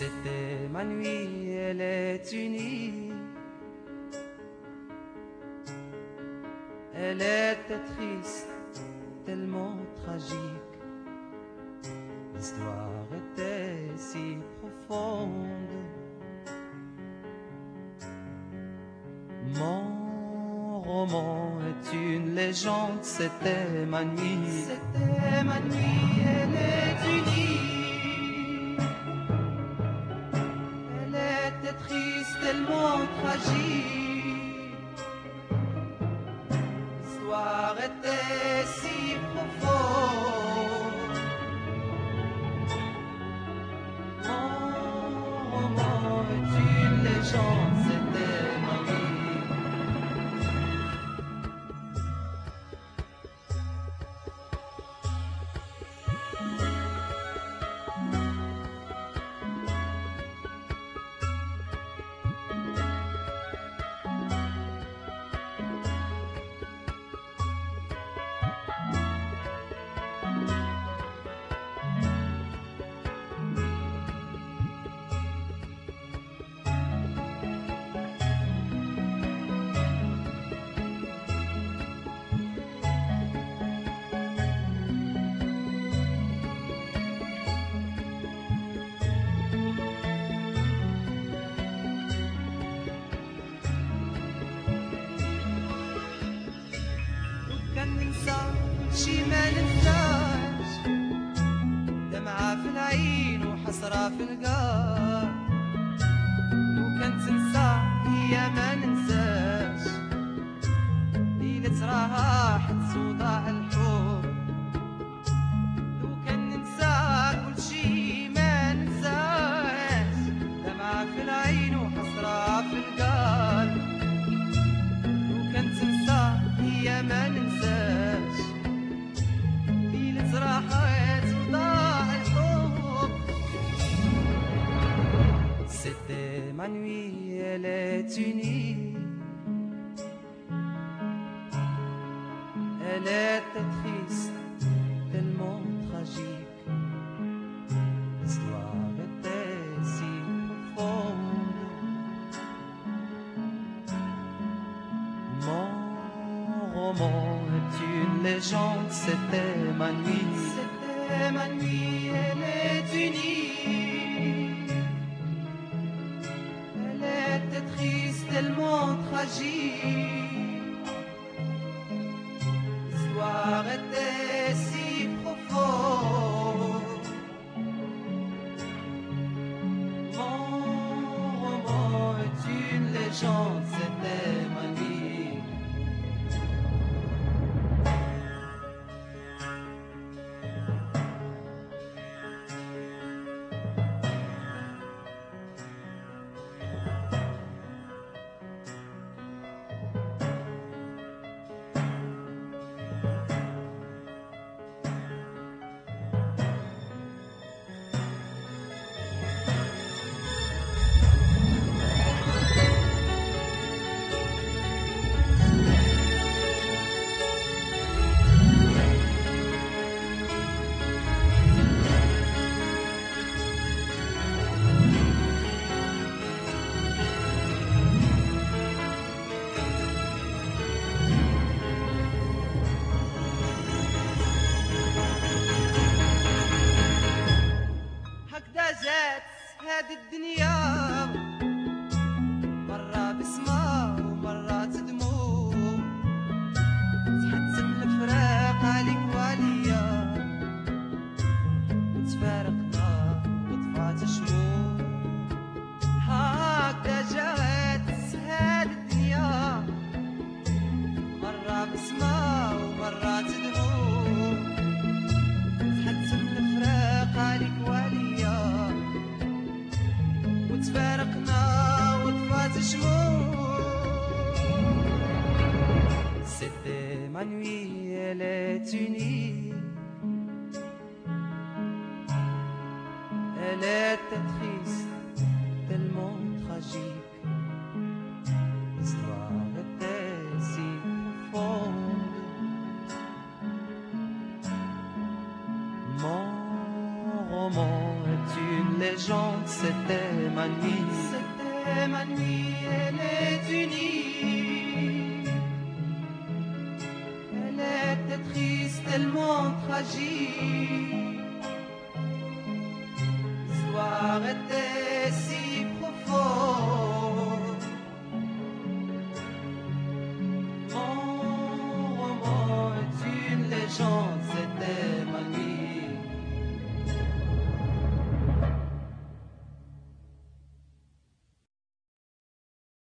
C'était ma nuit, elle est unie. Elle était triste, tellement tragique. L'histoire était si profonde. Mon roman est une légende, c'était ma nuit. C'était ma nuit, elle est unie. Tragique. L'histoire était si profonde. Mon roman est une légende, شي ما ننساش دمعة في العين وحسرة في القلب لو كان تنسى هي ما ننساش. ليلة راحت ma nuit, elle est unie. Elle était triste, tellement tragique. L'histoire était si profonde. Mon roman est une légende, c'était ma nuit. C'était ma nuit, elle est هذه الدنيا C'était ma nuit, elle est unie. Elle était triste, tellement tragique. L'histoire était si profonde. Mon roman est une légende, c'était ma nuit, c'était ma nuit, elle est unie. Elle était triste, tellement tragique. L'histoire était si